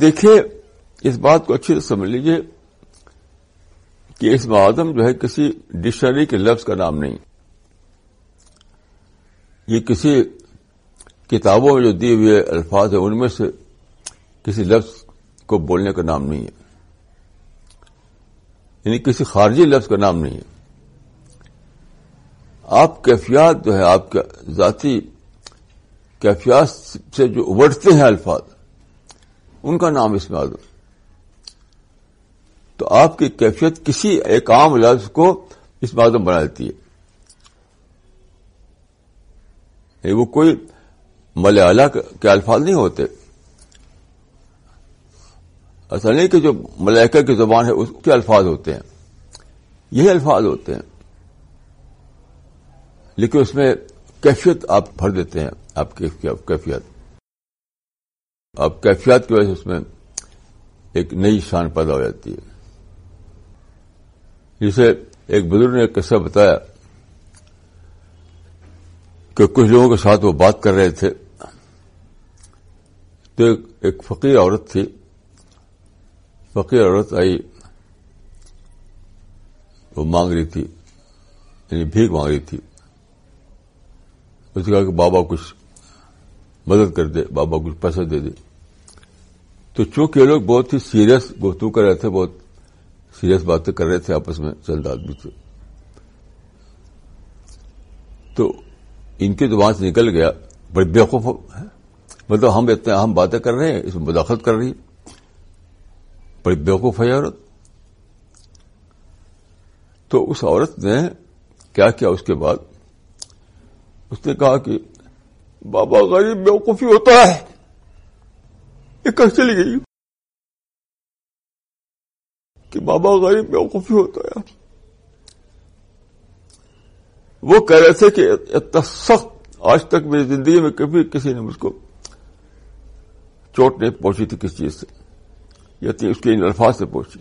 دیکھیے، اس بات کو اچھی سے سمجھ لیجیے کہ اس معدم جو ہے کسی ڈکشنری کے لفظ کا نام نہیں۔ یہ کسی کتابوں میں جو دیے ہوئے الفاظ ہیں، ان میں سے کسی لفظ کو بولنے کا نام نہیں ہے۔ یعنی کسی خارجی لفظ کا نام نہیں ہے۔ آپ کیفیات جو ہے، آپ کا ذاتی کیفیات سے جو ابھرتے ہیں الفاظ ان کا نام اس میں آدم تو آپ کی کیفیت کسی ایک عام لفظ کو اس میں آدم بنا دیتی ہے۔ یعنی وہ کوئی ملیالہ کے الفاظ نہیں ہوتے۔ ایسا نہیں کہ جو ملائکہ کی زبان ہے اس کے الفاظ ہوتے ہیں۔ یہی الفاظ ہوتے ہیں۔ لیکن اس میں کیفیت آپ بھر دیتے ہیں، آپ کی کیفیت۔ اب کیفیات کی وجہ سے اس میں ایک نئی شان پیدا ہو جاتی ہے۔ جسے ایک بزرگ نے ایک قصہ بتایا کہ کچھ لوگوں کے ساتھ وہ بات کر رہے تھے۔ تو ایک فقیر عورت تھی۔ فقیر عورت آئی۔ وہ مانگ رہی تھی یعنی بھیک مانگ رہی تھی۔ اس نے کہا کہ بابا کچھ مدد کر دے، بابا کچھ پیسہ دے دے۔ تو چونکہ یہ لوگ بہت ہی سیریس گفتگو کر رہے تھے، بہت سیریس باتیں کر رہے تھے آپس میں، چند آدمی تھے تو ان کی زبان سے نکل گیا بڑی بیوقوف ہے مطلب ہم اتنے اہم باتیں کر رہے ہیں، اس میں مداخلت کر رہی بڑی بیوقوف ہے عورت۔ تو اس عورت نے کیا کیا اس کے بعد؟ اس نے کہا کہ بابا غریب بیوقوفی ہوتا ہے۔ یہ کہاں چلی گئی؟ کہ بابا غریب بیوقوفی ہوتا ہے وہ کہہ رہے تھے کہ اتنا سخت آج تک میری زندگی میں کبھی کسی نے مجھ کو چوٹ نہیں پہنچی تھی کس چیز سے یا اس کے ان الفاظ سے پہنچی۔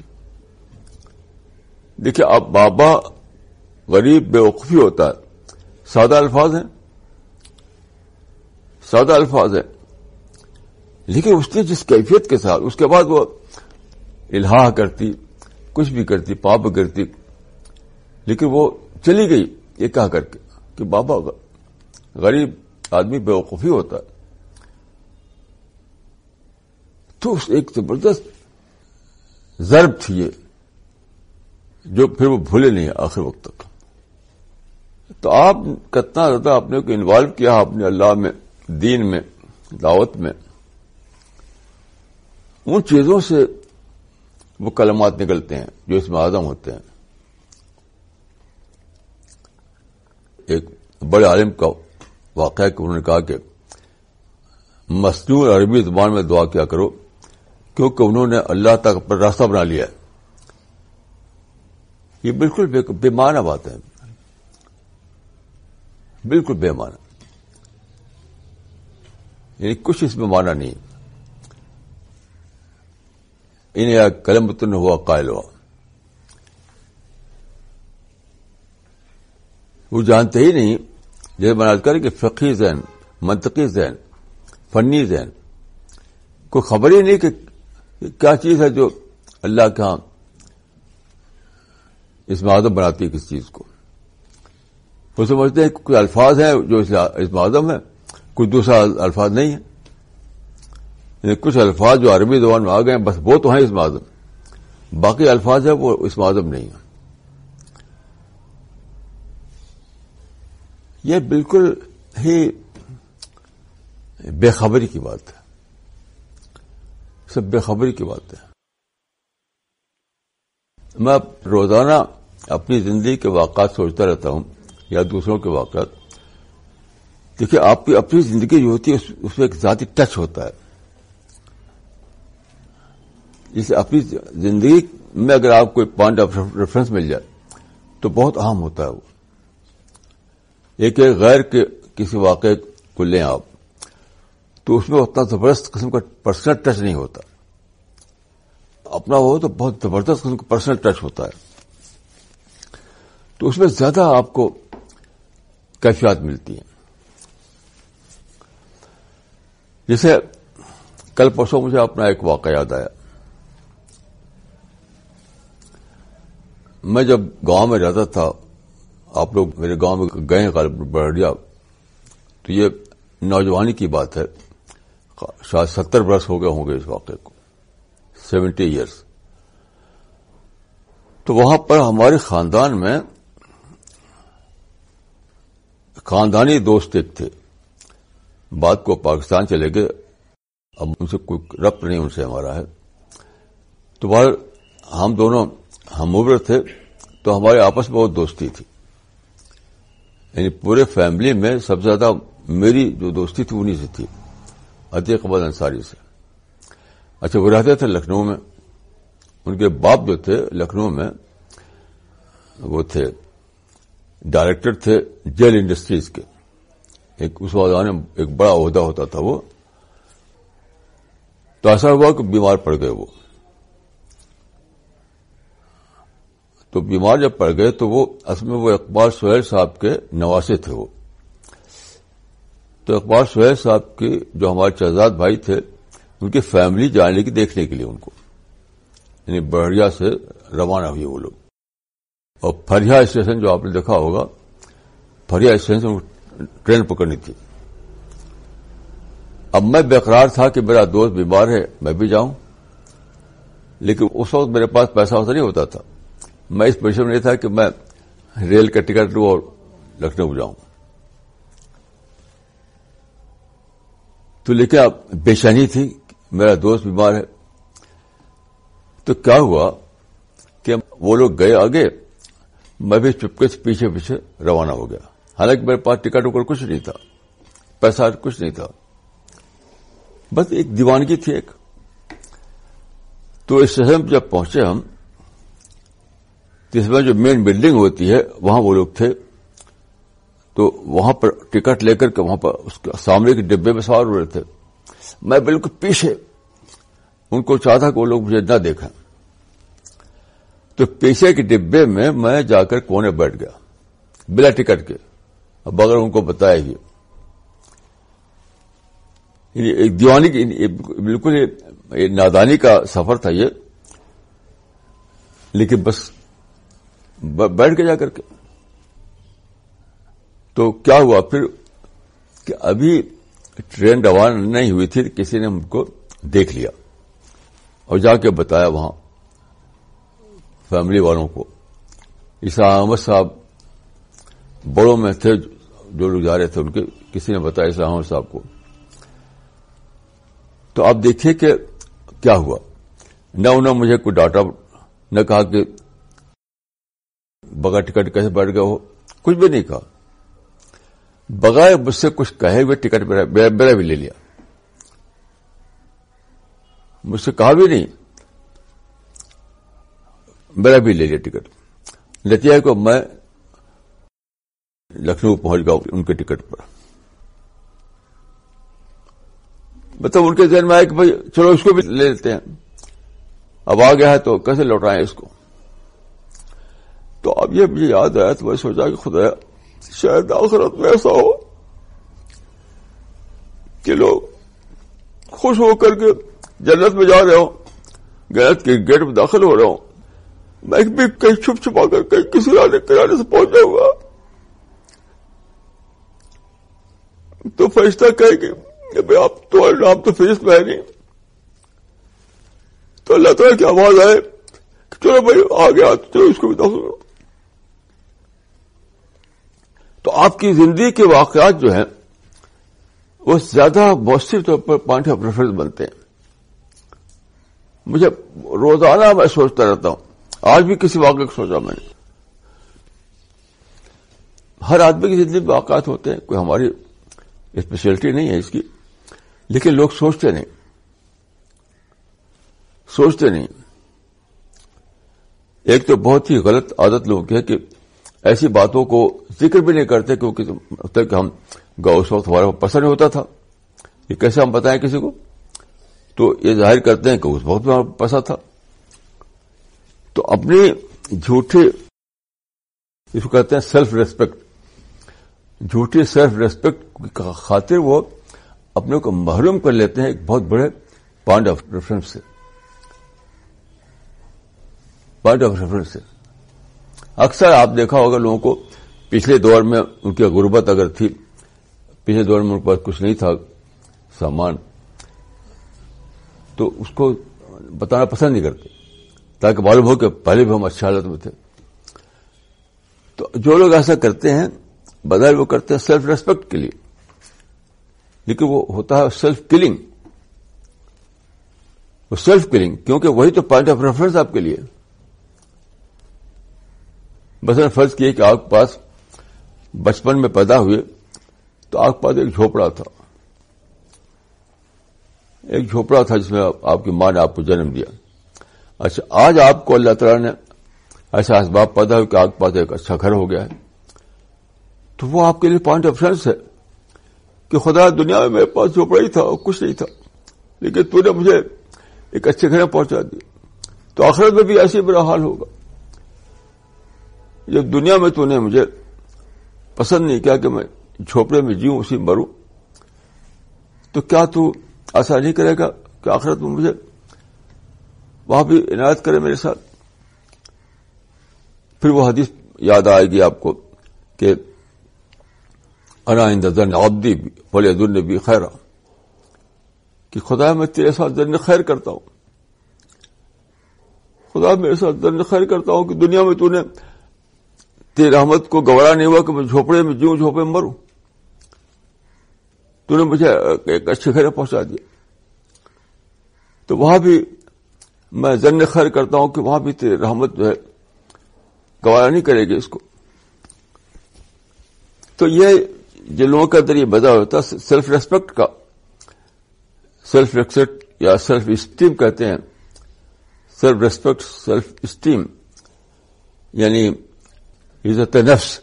دیکھیے، اب بابا غریب بے وقفی ہوتا ہے۔ سادہ الفاظ ہیں۔ سادہ الفاظ ہیں۔ لیکن اس نے جس کیفیت کے ساتھ، اس کے بعد وہ الہا کرتی، کچھ بھی کرتی، پاپ کرتی، لیکن وہ چلی گئی یہ کہا کر کے کہ بابا، غریب آدمی بے وقوفی ہوتا ہے۔ تو ایک زبردست ضرب تھی یہ، جو پھر وہ بھولے نہیں آخر وقت تک۔ تو آپ کتنا زیادہ اپنے کو انوالو کیا اپنے اللہ میں، دین میں، دعوت میں ان چیزوں سے وہ کلمات نکلتے ہیں جو اس میں آدم ہوتے ہیں۔ ایک بڑے عالم کا واقعہ کہ انہوں نے کہا کہ مصنوع عربی زبان میں دعا کیا کرو، کیونکہ انہوں نے اللہ تک اپنا راستہ بنا لیا یہ بالکل بے معنی بات ہے۔ بالکل بے معنی۔ یعنی کچھ اس میں مانا نہیں۔ انہیں کلمتن ہوا قائل ہوا وہ جانتے ہی نہیں جیسے بنا کر کہ فقی ذہن منطقی ذہن فنی ذہن کوئی خبر ہی نہیں کہ کیا چیز ہے جو اللہ کے ہاں اس معدم بناتی ہے کس چیز کو وہ سمجھتے ہیں کہ کوئی الفاظ ہیں جو اس معدم ہے کچھ دوسرا الفاظ نہیں ہے یعنی کچھ الفاظ جو عربی زبان میں آ گئے ہیں، بس وہ تو ہیں اس معذم باقی الفاظ ہیں، وہ اس معذم نہیں ہیں۔ یہ بالکل ہی بے خبری کی بات ہے۔ سب بے خبری کی بات ہے۔ میں روزانہ اپنی زندگی کے واقعات سوچتا رہتا ہوں، یا دوسروں کے واقعات۔ دیکھیے، آپ کی اپنی زندگی جو ہوتی ہے اس میں ایک ذاتی ٹچ ہوتا ہے۔ جسے اپنی زندگی میں اگر آپ کو پوائنٹ آف ریفرنس مل جائے، تو بہت اہم ہوتا ہے وہ۔ ایک ایک غیر کے کسی واقعے کو لیں آپ، تو اس میں اتنا زبردست قسم کا پرسنل ٹچ نہیں ہوتا۔ اپنا وہ تو بہت زبردست قسم کا پرسنل ٹچ ہوتا ہے۔ تو اس میں زیادہ آپ کو کیفیات ملتی ہیں۔ جیسے کل پرسوں مجھے اپنا ایک واقعہ یاد آیا۔ میں جب گاؤں میں رہتا تھا، آپ لوگ میرے گاؤں میں گئے بڑھیا تو یہ نوجوانی کی بات ہے۔ شاید ستر برس ہو گئے ہوں گے اس واقعے کو۔ سیونٹی ایئرس تو وہاں پر ہمارے خاندان میں خاندانی دوست ایک تھے۔ بات کو پاکستان چلے گئے۔ اب ان سے کوئی ربط نہیں، ان سے ہمارا ہے۔ تو بہر ہم دونوں ہم عمر تھے تو ہمارے آپس میں بہت دوستی تھی۔ یعنی پورے فیملی میں سب سے زیادہ میری جو دوستی تھی انہیں سے تھی عطیق قبل انصاری سے۔ اچھا وہ رہتے تھے لکھنؤ میں۔ ان کے باپ جو تھے لکھنؤ میں، وہ تھے ڈائریکٹر تھے جیل انڈسٹریز کے۔ ایک اس میں ایک بڑا عہدہ ہوتا تھا وہ۔ تو ایسا ہوا کہ بیمار پڑ گئے وہ۔ تو بیمار جب پڑ گئے تو وہ اصل میں وہ اقبال سہیل صاحب کے نواسے تھے وہ۔ تو اقبال سہیل صاحب کے جو ہمارے شہزاد بھائی تھے، ان کی فیملی جانے کی، دیکھنے کے لیے ان کو۔ یعنی بڑھیا سے روانہ ہوئی وہ لوگ۔ اور فریا اسٹیشن جو آپ نے دیکھا ہوگا فریا اسٹیشن سے ٹرین پکڑنی تھی۔ اب میں بےقرار تھا کہ میرا دوست بیمار ہے، میں بھی جاؤں۔ لیکن اس وقت میرے پاس پیسہ ویسا نہیں ہوتا تھا۔ میں اس پوزیشن میں نہیں تھا کہ میں ریل کا ٹکٹ لوں اور لکھنؤ جاؤں۔ تو لیکن اب بے تھی، میرا دوست بیمار ہے۔ تو کیا ہوا کہ وہ لوگ گئے آگے، میں بھی چپکے سے پیچھے پیچھے روانہ ہو گیا۔ حالانکہ میرے پاس ٹکٹ وکٹ کچھ نہیں تھا، پیسہ کچھ نہیں تھا۔ بس ایک دیوانگی تھی ایک۔ تو اس شہر جب پہنچے ہم اس میں جو مین بلڈنگ ہوتی ہے، وہاں وہ لوگ تھے۔ تو وہاں پر ٹکٹ لے کر کے وہاں پر اس کے سامنے کے ڈبے میں سوار ہو رہے تھے۔ میں بالکل پیچھے، ان کو چاہتا کہ وہ لوگ مجھے نہ دیکھیں۔ تو پیچھے کے ڈبے میں میں جا کر کونے بیٹھ گیا، بلا ٹکٹ کے اب اگر ان کو بتایا ہی۔ یعنی ایک دیوانی کی یعنی بالکل نادانی کا سفر تھا یہ۔ لیکن بس بیٹھ کے جا کر کے۔ تو کیا ہوا؟ پھر کہ ابھی ٹرین روانہ نہیں ہوئی تھی، کسی نے ان کو دیکھ لیا اور جا کے بتایا وہاں فیملی والوں کو۔ عیسا احمد صاحب بڑوں میں تھے، جو لوگ جا رہے تھے ان کے، کسی نے بتایا عیسا احمد صاحب کو۔ تو آپ دیکھیے کہ کیا ہوا۔ نہ انہوں نے مجھے کوئی ڈاٹا، نہ کہا کہ بغیر ٹکٹ کیسے بیٹھ گئے ہو؟ کچھ بھی نہیں کہا۔ بغیر مجھ سے کچھ کہے ہوئے ٹکٹ میرا بھی لے لیا۔ مجھ سے کہا بھی نہیں۔ میرا بھی لے لیا ٹکٹ۔ لتیا کو میں لکھنؤ پہنچ گیا ان کے ٹکٹ پر۔ مطلب ان کے ذہن میں آیا کہ بھائی چلو اس کو بھی لے لیتے ہیں۔ اب آ گیا ہے تو کیسے لوٹائیں اس کو؟ تو اب یہ مجھے یاد آیا تو میں سوچا کہ خدا، شاید آخرت میں ایسا ہو کہ لوگ خوش ہو کر کے جنت میں جا رہے ہوں گیت کے گیٹ میں داخل ہو رہا ہوں۔ میں بھی کہیں چھپ چھپا کر کہیں کسی رانے کرانے سے پہنچا ہوا تو فرشتہ کہے کہ بھائی آپ تو آپ تو فیس میں ہے نہیں۔ تو اللہ تعالیٰ کی آواز آئے کہ چلو بھائی آ گیا چلو اس کو بھی داخل کرو۔ تو آپ کی زندگی کے واقعات جو ہیں، وہ زیادہ مؤثر طور پر پوائنٹ آف ریفرنس بنتے ہیں۔ مجھے روزانہ میں سوچتا رہتا ہوں۔ آج بھی کسی واقعے کو سوچا میں نے۔ ہر آدمی کی زندگی میں واقعات ہوتے ہیں، کوئی ہماری اسپیشلٹی نہیں ہے اس کی، لیکن لوگ سوچتے نہیں۔ سوچتے نہیں۔ ایک تو بہت ہی غلط عادت لوگوں کی ہے کہ ایسی باتوں کو ذکر بھی نہیں کرتے کیونکہ کہ ہم گاؤں اس وقت ہمارا پسند نہیں ہوتا تھا۔ یہ کیسے ہم بتائیں کسی کو؟ تو یہ ظاہر کرتے ہیں کہ اس وقت میں پسند تھا۔ تو اپنی جھوٹے اس کو کہتے ہیں سیلف ریسپیکٹ جھوٹی سیلف ریسپیکٹ کی خاطر وہ اپنے کو محروم کر لیتے ہیں ایک بہت بڑے پوائنٹ آف ریفرنس سے۔ پوائنٹ آف ریفرنس سے۔ اکثر آپ دیکھا ہوگا لوگوں کو، پچھلے دور میں ان کی غربت اگر تھی، پچھلے دور میں ان کے پاس کچھ نہیں تھا سامان، تو اس کو بتانا پسند نہیں کرتے، تاکہ معلوم ہو کہ پہلے بھی ہم اچھے حالت میں تھے۔ تو جو لوگ ایسا کرتے ہیں بدل وہ کرتے ہیں سیلف ریسپیکٹ کے لیے۔ لیکن وہ ہوتا ہے سیلف کلنگ وہ سیلف کلنگ کیونکہ وہی تو پوائنٹ آف ریفرنس آپ کے لیے۔ بس فرض کیے کہ آپ کے پاس بچپن میں پیدا ہوئے تو آپ کے پاس ایک جھوپڑا تھا۔ ایک جھوپڑا تھا جس میں آپ کی ماں نے آپ کو جنم دیا۔ اچھا آج آپ کو اللہ تعالیٰ نے ایسا اسباب پیدا ہو کہ آپ کے پاس ایک اچھا گھر ہو گیا ہے۔ تو وہ آپ کے لیے پوائنٹ آف ریفرنس ہے کہ خدا دنیا میں میرے پاس جھوپڑا ہی تھا اور کچھ نہیں تھا، لیکن تو نے مجھے ایک اچھے گھر میں پہنچا دیا۔ تو آخرت میں بھی ایسے برا حال ہوگا۔ جب دنیا میں تو نے مجھے پسند نہیں کیا کہ میں جھوپڑے میں جیوں اسی مروں، تو کیا تو ایسا نہیں کرے گا کہ آخرت میں مجھے وہاں بھی عنایت کرے میرے ساتھ؟ پھر وہ حدیث یاد آئے گی آپ کو کہ انا اندن عبدی بھی فلی دن بھی خیر کہ خدا میں تیرے ساتھ دن خیر کرتا ہوں۔ خدا میرے ساتھ دن خیر کرتا ہوں کہ دنیا میں تو نے تیری رحمت کو گوارا نہیں ہوا کہ میں جھوپڑے میں جیوں جھوپڑے میں مروں؟ تو نے مجھے ایک اچھے گھر پہنچا دیا۔ تو وہاں بھی میں زن خیر کرتا ہوں کہ وہاں بھی تیری رحمت جو ہے گوارا نہیں کرے گی اس کو۔ تو یہ جو لوگوں کا اندر یہ بدا ہوتا ہے سیلف ریسپیکٹ کا۔ سیلف ریسپیکٹ یا سیلف اسٹیم کہتے ہیں۔ سیلف ریسپیکٹ سیلف اسٹیم یعنی عزت نفس.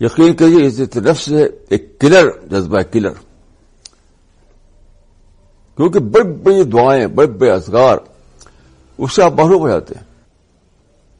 یقین کریے عزت نفس ہے ایک کلر، جذبہ کلر. کیونکہ بڑی بڑی دعائیں، بڑے بڑے اذگار اس سے آپ محروم ہو جاتے ہیں.